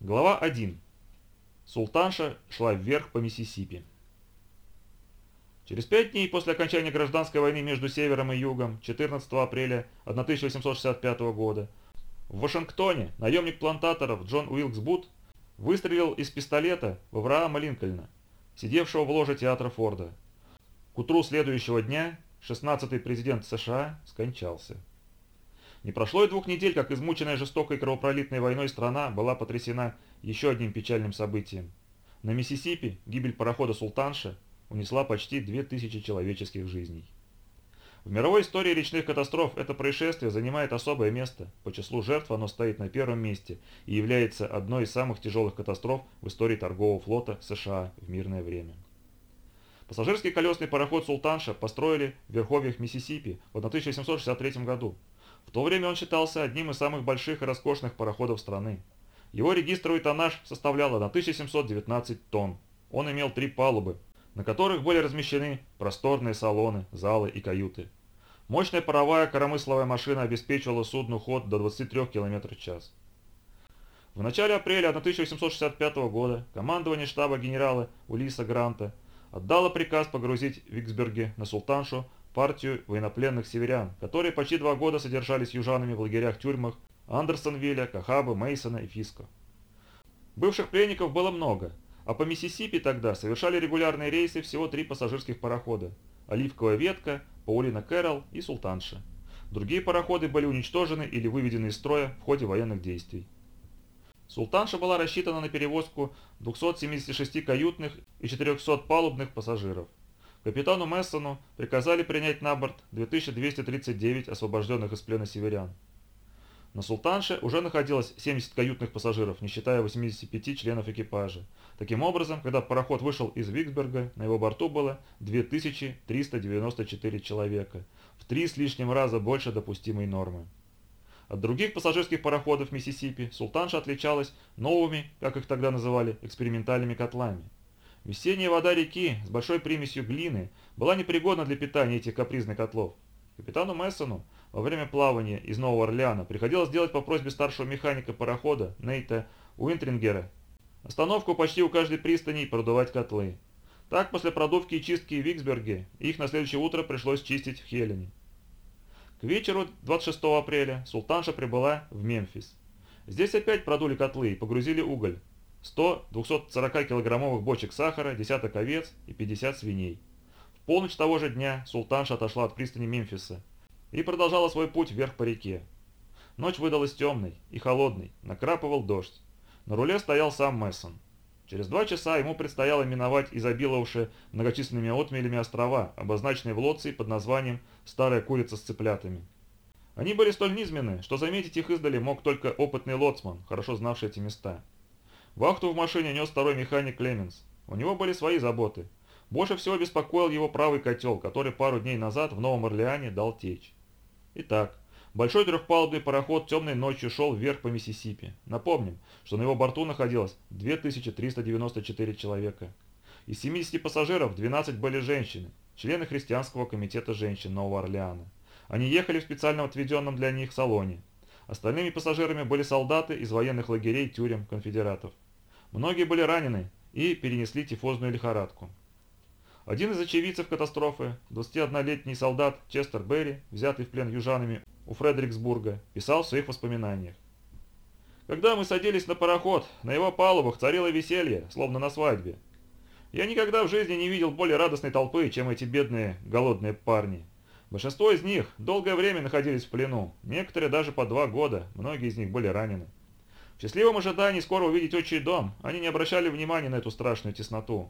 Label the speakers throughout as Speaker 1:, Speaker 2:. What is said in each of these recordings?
Speaker 1: Глава 1. Султанша шла вверх по Миссисипи. Через пять дней после окончания гражданской войны между Севером и Югом, 14 апреля 1865 года, в Вашингтоне наемник плантаторов Джон Уилкс Бут выстрелил из пистолета в Авраама Линкольна, сидевшего в ложе театра Форда. К утру следующего дня 16-й президент США скончался. Не прошло и двух недель, как измученная жестокой кровопролитной войной страна была потрясена еще одним печальным событием. На Миссисипи гибель парохода «Султанша» унесла почти 2000 человеческих жизней. В мировой истории речных катастроф это происшествие занимает особое место. По числу жертв оно стоит на первом месте и является одной из самых тяжелых катастроф в истории торгового флота США в мирное время. Пассажирский колесный пароход «Султанша» построили в верховьях Миссисипи в 1863 году. В то время он считался одним из самых больших и роскошных пароходов страны. Его регистровый тоннаж составлял 1719 тонн. Он имел три палубы, на которых были размещены просторные салоны, залы и каюты. Мощная паровая коромысловая машина обеспечивала судну ход до 23 км в час. В начале апреля 1865 года командование штаба генерала Улиса Гранта отдало приказ погрузить Виксберге на Султаншу партию военнопленных северян, которые почти два года содержались южанами в лагерях-тюрьмах Андерсонвилля, Кахабы, Мейсона и Фиско. Бывших пленников было много, а по Миссисипи тогда совершали регулярные рейсы всего три пассажирских парохода – Оливковая ветка, Паулина Кэрол и Султанша. Другие пароходы были уничтожены или выведены из строя в ходе военных действий. Султанша была рассчитана на перевозку 276 каютных и 400 палубных пассажиров. Капитану Мессону приказали принять на борт 2239 освобожденных из плена северян. На «Султанше» уже находилось 70 каютных пассажиров, не считая 85 членов экипажа. Таким образом, когда пароход вышел из Виксберга, на его борту было 2394 человека, в три с лишним раза больше допустимой нормы. От других пассажирских пароходов Миссисипи «Султанша» отличалась новыми, как их тогда называли, экспериментальными котлами. Весенняя вода реки с большой примесью глины была непригодна для питания этих капризных котлов. Капитану Мессону во время плавания из Нового Орлеана приходилось делать по просьбе старшего механика парохода Нейта Уинтрингера остановку почти у каждой пристани и продувать котлы. Так, после продувки и чистки в Виксберге, их на следующее утро пришлось чистить в Хелене. К вечеру 26 апреля Султанша прибыла в Мемфис. Здесь опять продули котлы и погрузили уголь. 100 240-килограммовых бочек сахара, десяток овец и 50 свиней. В полночь того же дня Султанша отошла от пристани Мемфиса и продолжала свой путь вверх по реке. Ночь выдалась темной и холодной, накрапывал дождь. На руле стоял сам Мессон. Через два часа ему предстояло миновать изобиловавшие многочисленными отмелями острова, обозначенные в Лоции под названием «Старая курица с цыплятами». Они были столь низменны, что заметить их издали мог только опытный лоцман, хорошо знавший эти места. Вахту в машине нес второй механик Клеменс. У него были свои заботы. Больше всего беспокоил его правый котел, который пару дней назад в Новом Орлеане дал течь. Итак, большой трехпалубный пароход темной ночью шел вверх по Миссисипи. Напомним, что на его борту находилось 2394 человека. Из 70 пассажиров 12 были женщины, члены христианского комитета женщин Нового Орлеана. Они ехали в специально отведенном для них салоне. Остальными пассажирами были солдаты из военных лагерей тюрем конфедератов. Многие были ранены и перенесли тифозную лихорадку. Один из очевидцев катастрофы, 21-летний солдат Честер Берри, взятый в плен южанами у Фредериксбурга, писал в своих воспоминаниях. Когда мы садились на пароход, на его палубах царило веселье, словно на свадьбе. Я никогда в жизни не видел более радостной толпы, чем эти бедные, голодные парни. Большинство из них долгое время находились в плену, некоторые даже по два года, многие из них были ранены. В счастливом ожидании скоро увидеть отчий дом, они не обращали внимания на эту страшную тесноту.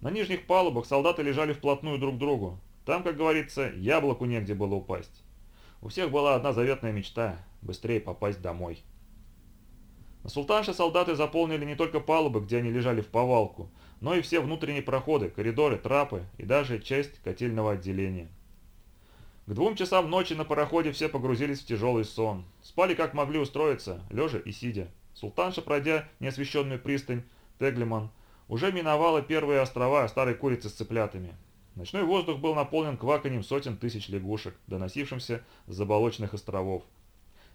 Speaker 1: На нижних палубах солдаты лежали вплотную друг к другу. Там, как говорится, яблоку негде было упасть. У всех была одна заветная мечта – быстрее попасть домой. На Султанше солдаты заполнили не только палубы, где они лежали в повалку, но и все внутренние проходы, коридоры, трапы и даже часть котельного отделения. К двум часам ночи на пароходе все погрузились в тяжелый сон. Спали как могли устроиться, лежа и сидя. Султанша, пройдя неосвещенную пристань Теглиман, уже миновала первые острова старой курицы с цыплятами. Ночной воздух был наполнен кваканьем сотен тысяч лягушек, доносившимся с заболоченных островов.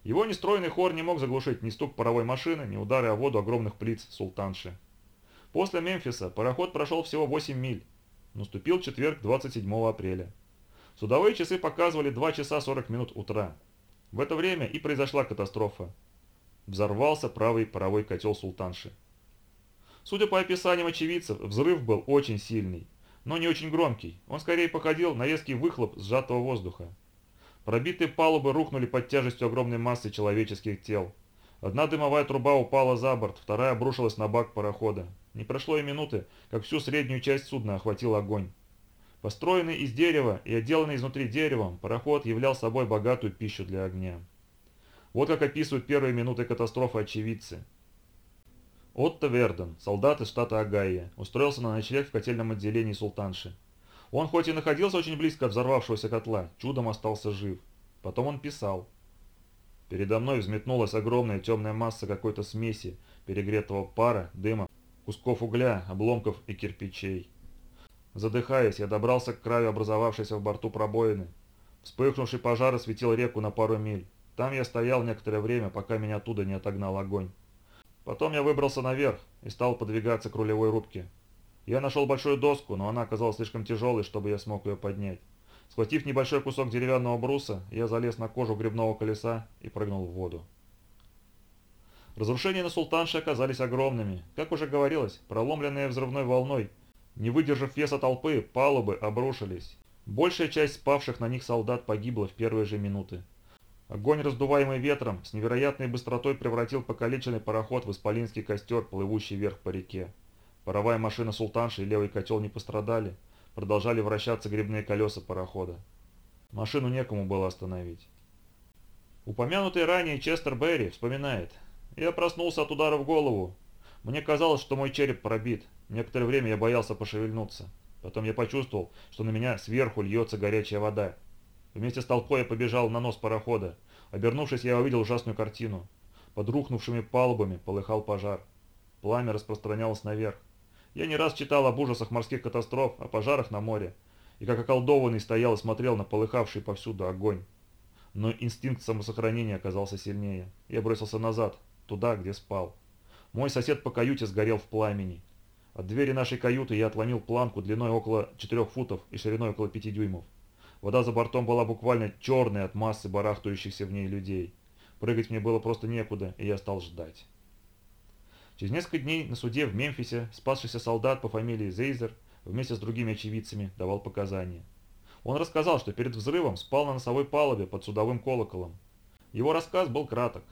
Speaker 1: Его нестройный хор не мог заглушить ни стук паровой машины, ни удары о воду огромных плиц султанши. После Мемфиса пароход прошел всего 8 миль. Наступил четверг 27 апреля. Судовые часы показывали 2 часа 40 минут утра. В это время и произошла катастрофа. Взорвался правый паровой котел султанши. Судя по описаниям очевидцев, взрыв был очень сильный, но не очень громкий. Он скорее походил на резкий выхлоп сжатого воздуха. Пробитые палубы рухнули под тяжестью огромной массы человеческих тел. Одна дымовая труба упала за борт, вторая обрушилась на бак парохода. Не прошло и минуты, как всю среднюю часть судна охватил огонь. Построенный из дерева и отделанный изнутри деревом, пароход являл собой богатую пищу для огня. Вот как описывают первые минуты катастрофы очевидцы. Отто Верден, солдат из штата Огайо, устроился на ночлег в котельном отделении султанши. Он хоть и находился очень близко от взорвавшегося котла, чудом остался жив. Потом он писал. Передо мной взметнулась огромная темная масса какой-то смеси, перегретого пара, дыма, кусков угля, обломков и кирпичей. Задыхаясь, я добрался к краю образовавшейся в борту пробоины. Вспыхнувший пожар осветил реку на пару миль. Там я стоял некоторое время, пока меня оттуда не отогнал огонь. Потом я выбрался наверх и стал подвигаться к рулевой рубке. Я нашел большую доску, но она оказалась слишком тяжелой, чтобы я смог ее поднять. Схватив небольшой кусок деревянного бруса, я залез на кожу грибного колеса и прыгнул в воду. Разрушения на Султанше оказались огромными. Как уже говорилось, проломленные взрывной волной, не выдержав веса толпы, палубы обрушились. Большая часть спавших на них солдат погибла в первые же минуты. Огонь, раздуваемый ветром, с невероятной быстротой превратил покалеченный пароход в исполинский костер, плывущий вверх по реке. Паровая машина султанши и левый котел не пострадали. Продолжали вращаться грибные колеса парохода. Машину некому было остановить. Упомянутый ранее Честер Берри вспоминает. «Я проснулся от удара в голову. Мне казалось, что мой череп пробит. Некоторое время я боялся пошевельнуться. Потом я почувствовал, что на меня сверху льется горячая вода. Вместе с толпой я побежал на нос парохода. Обернувшись, я увидел ужасную картину. Под рухнувшими палубами полыхал пожар. Пламя распространялось наверх. Я не раз читал об ужасах морских катастроф, о пожарах на море, и как околдованный стоял и смотрел на полыхавший повсюду огонь. Но инстинкт самосохранения оказался сильнее. Я бросился назад, туда, где спал. Мой сосед по каюте сгорел в пламени. От двери нашей каюты я отломил планку длиной около 4 футов и шириной около 5 дюймов. Вода за бортом была буквально черной от массы барахтающихся в ней людей. Прыгать мне было просто некуда, и я стал ждать. Через несколько дней на суде в Мемфисе спасшийся солдат по фамилии Зейзер вместе с другими очевидцами давал показания. Он рассказал, что перед взрывом спал на носовой палубе под судовым колоколом. Его рассказ был краток.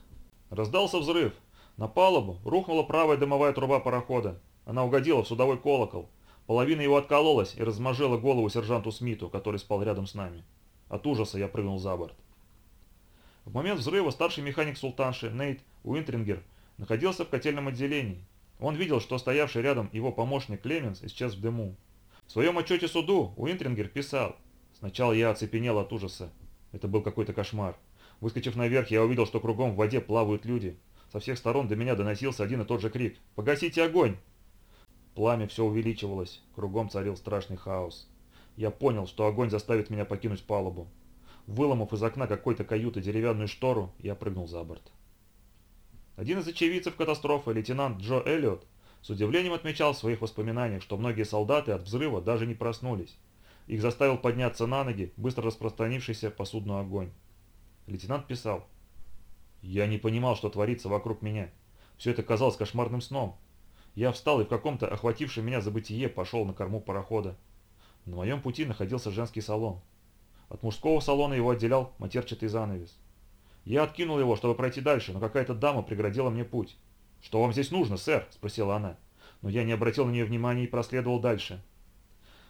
Speaker 1: Раздался взрыв. На палубу рухнула правая дымовая труба парохода. Она угодила в судовой колокол. Половина его откололась и размажила голову сержанту Смиту, который спал рядом с нами. От ужаса я прыгнул за борт. В момент взрыва старший механик Султанши Нейт Уинтрингер находился в котельном отделении. Он видел, что стоявший рядом его помощник Клеменс исчез в дыму. В своем отчете суду Уинтрингер писал. Сначала я оцепенел от ужаса. Это был какой-то кошмар. Выскочив наверх, я увидел, что кругом в воде плавают люди. Со всех сторон до меня доносился один и тот же крик. «Погасите огонь!» Пламя все увеличивалось. Кругом царил страшный хаос. Я понял, что огонь заставит меня покинуть палубу. Выломав из окна какой-то каюты деревянную штору, я прыгнул за борт. Один из очевидцев катастрофы, лейтенант Джо Эллиот, с удивлением отмечал в своих воспоминаниях, что многие солдаты от взрыва даже не проснулись. Их заставил подняться на ноги быстро распространившийся по судну огонь. Лейтенант писал. «Я не понимал, что творится вокруг меня. Все это казалось кошмарным сном. Я встал и в каком-то охватившем меня забытие пошел на корму парохода. На моем пути находился женский салон. От мужского салона его отделял матерчатый занавес. Я откинул его, чтобы пройти дальше, но какая-то дама преградила мне путь. «Что вам здесь нужно, сэр?» – спросила она. Но я не обратил на нее внимания и проследовал дальше.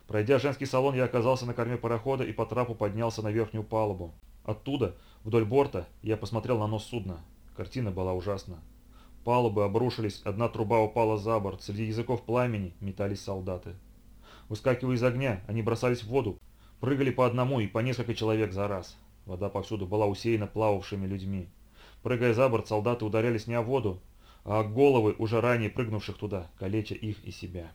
Speaker 1: Пройдя женский салон, я оказался на корме парохода и по трапу поднялся на верхнюю палубу. Оттуда, вдоль борта, я посмотрел на нос судна. Картина была ужасна. Палубы обрушились, одна труба упала за борт, среди языков пламени метались солдаты. Выскакивая из огня, они бросались в воду, прыгали по одному и по несколько человек за раз. Вода повсюду была усеяна плававшими людьми. Прыгая за борт, солдаты ударялись не о воду, а о головы уже ранее прыгнувших туда, калеча их и себя.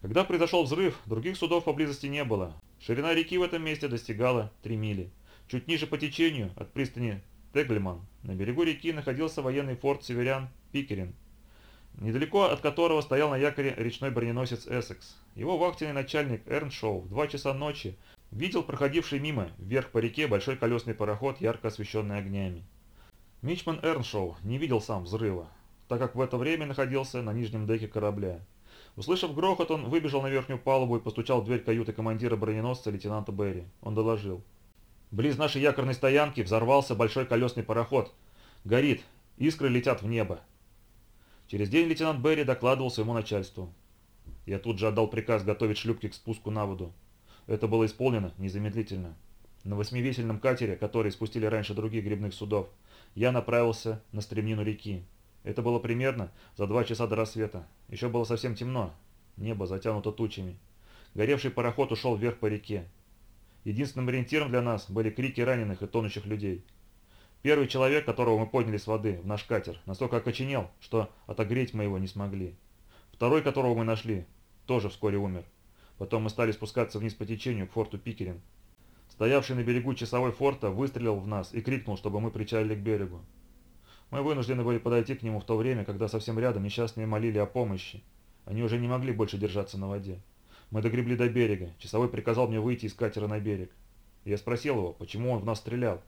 Speaker 1: Когда произошел взрыв, других судов поблизости не было. Ширина реки в этом месте достигала 3 мили. Чуть ниже по течению, от пристани Теглиман, на берегу реки находился военный форт северян Пикерин, недалеко от которого стоял на якоре речной броненосец «Эссекс». Его вахтенный начальник Эрншоу в 2 часа ночи видел проходивший мимо, вверх по реке, большой колесный пароход, ярко освещенный огнями. Мичман Эрншоу не видел сам взрыва, так как в это время находился на нижнем деке корабля. Услышав грохот, он выбежал на верхнюю палубу и постучал в дверь каюты командира броненосца лейтенанта Берри. Он доложил. «Близ нашей якорной стоянки взорвался большой колесный пароход. Горит, искры летят в небо». Через день лейтенант Берри докладывал своему начальству. Я тут же отдал приказ готовить шлюпки к спуску на воду. Это было исполнено незамедлительно. На восьмивесельном катере, который спустили раньше других грибных судов, я направился на стремнину реки. Это было примерно за два часа до рассвета. Еще было совсем темно. Небо затянуто тучами. Горевший пароход ушел вверх по реке. Единственным ориентиром для нас были крики раненых и тонущих людей. Первый человек, которого мы подняли с воды в наш катер, настолько окоченел, что отогреть мы его не смогли. Второй, которого мы нашли, тоже вскоре умер. Потом мы стали спускаться вниз по течению к форту Пикеринг. Стоявший на берегу часовой форта выстрелил в нас и крикнул, чтобы мы причалили к берегу. Мы вынуждены были подойти к нему в то время, когда совсем рядом несчастные молили о помощи. Они уже не могли больше держаться на воде. Мы догребли до берега. Часовой приказал мне выйти из катера на берег. Я спросил его, почему он в нас стрелял.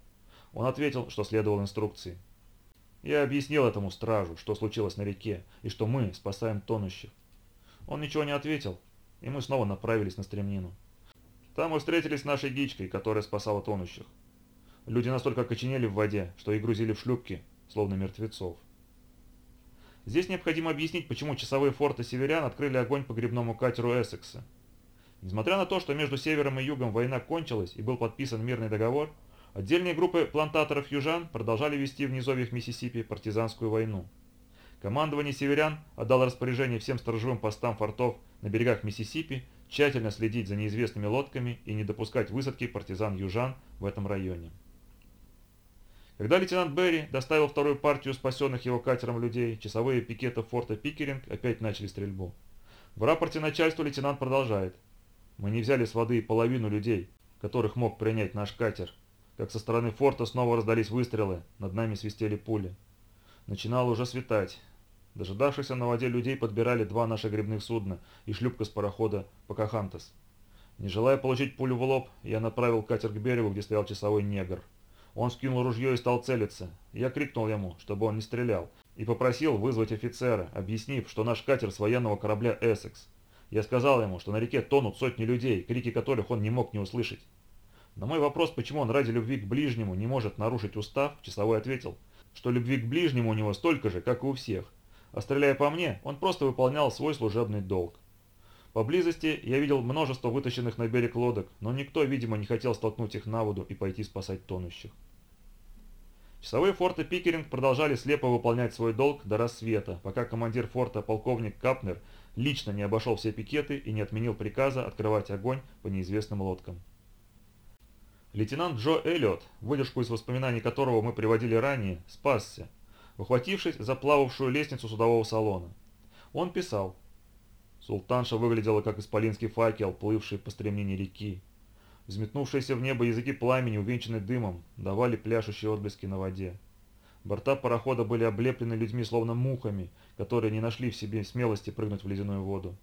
Speaker 1: Он ответил, что следовал инструкции. Я объяснил этому стражу, что случилось на реке, и что мы спасаем тонущих. Он ничего не ответил, и мы снова направились на стремнину. Там мы встретились с нашей гичкой, которая спасала тонущих. Люди настолько окоченели в воде, что их грузили в шлюпки, словно мертвецов. Здесь необходимо объяснить, почему часовые форты северян открыли огонь по грибному катеру Эссекса. Несмотря на то, что между севером и югом война кончилась и был подписан мирный договор, отдельные группы плантаторов-южан продолжали вести в низовьях Миссисипи партизанскую войну. Командование северян отдало распоряжение всем сторожевым постам фортов на берегах Миссисипи тщательно следить за неизвестными лодками и не допускать высадки партизан-южан в этом районе. Когда лейтенант Берри доставил вторую партию спасенных его катером людей, часовые пикеты форта Пикеринг опять начали стрельбу. В рапорте начальству лейтенант продолжает. «Мы не взяли с воды половину людей, которых мог принять наш катер. Как со стороны форта снова раздались выстрелы, над нами свистели пули. Начинало уже светать. Дожидавшихся на воде людей подбирали два наших грибных судна и шлюпка с парохода Покахантес. Не желая получить пулю в лоб, я направил катер к берегу, где стоял часовой негр. Он скинул ружье и стал целиться. Я крикнул ему, чтобы он не стрелял, и попросил вызвать офицера, объяснив, что наш катер с военного корабля «Эссекс». Я сказал ему, что на реке тонут сотни людей, крики которых он не мог не услышать. На мой вопрос, почему он ради любви к ближнему не может нарушить устав, часовой ответил, что любви к ближнему у него столько же, как и у всех. А стреляя по мне, он просто выполнял свой служебный долг. Поблизости я видел множество вытащенных на берег лодок, но никто, видимо, не хотел столкнуть их на воду и пойти спасать тонущих. Часовые форта Пикеринг продолжали слепо выполнять свой долг до рассвета, пока командир форта полковник Капнер лично не обошел все пикеты и не отменил приказа открывать огонь по неизвестным лодкам. Лейтенант Джо Эллиот, выдержку из воспоминаний которого мы приводили ранее, спасся, ухватившись за плававшую лестницу судового салона. Он писал. Султанша выглядела как исполинский факел, плывший по стремнине реки. Взметнувшиеся в небо языки пламени, увенчанные дымом, давали пляшущие отблески на воде. Борта парохода были облеплены людьми словно мухами, которые не нашли в себе смелости прыгнуть в ледяную воду.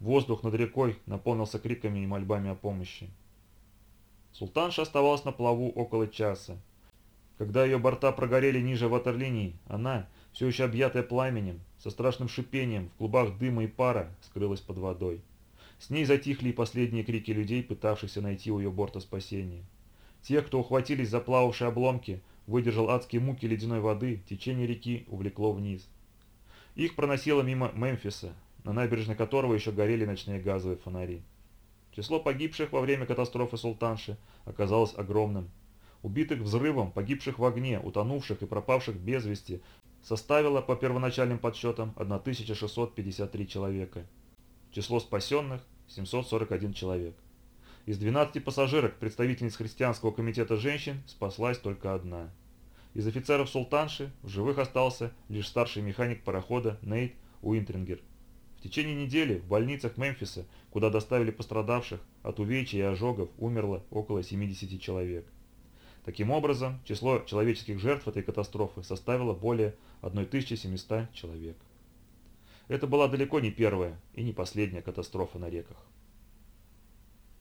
Speaker 1: Воздух над рекой наполнился криками и мольбами о помощи. Султанша оставалась на плаву около часа. Когда ее борта прогорели ниже ватерлинии, она, все еще объятая пламенем, со страшным шипением, в клубах дыма и пара, скрылась под водой. С ней затихли и последние крики людей, пытавшихся найти у ее борта спасение. Тех, кто ухватились за плававшие обломки, выдержал адские муки ледяной воды, течение реки увлекло вниз. Их проносило мимо Мемфиса, на набережной которого еще горели ночные газовые фонари. Число погибших во время катастрофы Султанши оказалось огромным. Убитых взрывом, погибших в огне, утонувших и пропавших без вести составило по первоначальным подсчетам 1653 человека. Число спасенных – 741 человек. Из 12 пассажирок представительниц Христианского комитета женщин спаслась только одна. Из офицеров Султанши в живых остался лишь старший механик парохода Нейт Уинтрингер. В течение недели в больницах Мемфиса, куда доставили пострадавших, от увечий и ожогов умерло около 70 человек. Таким образом, число человеческих жертв этой катастрофы составило более 1700 человек. Это была далеко не первая и не последняя катастрофа на реках.